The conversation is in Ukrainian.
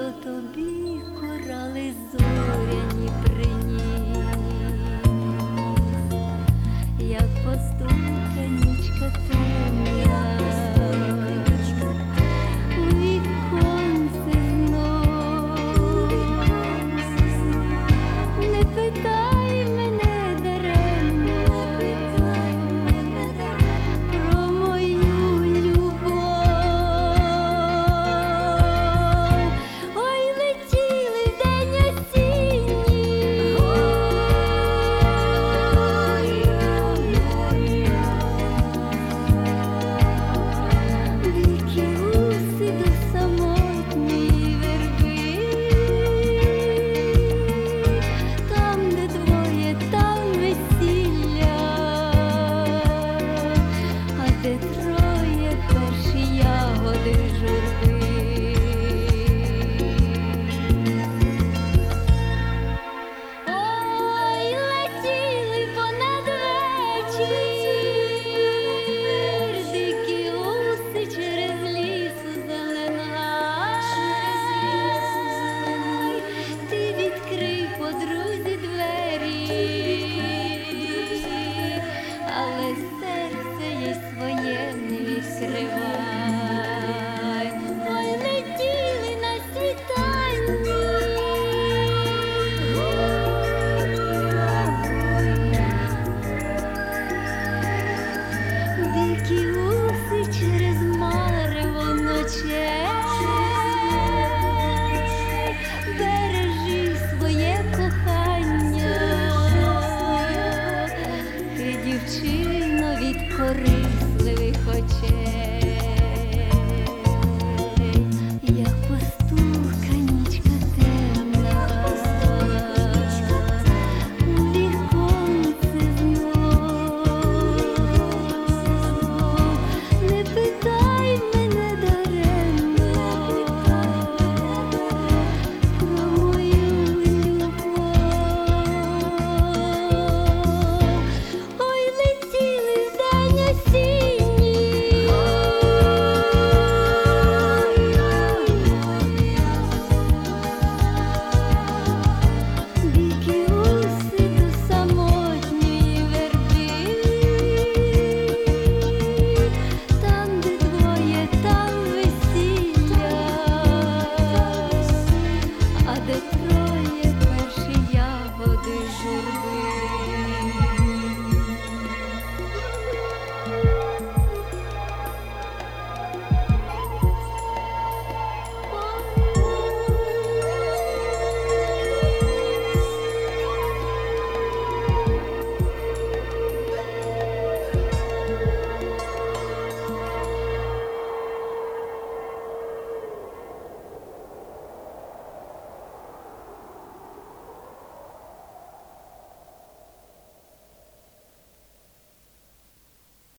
то тобі корали зорі.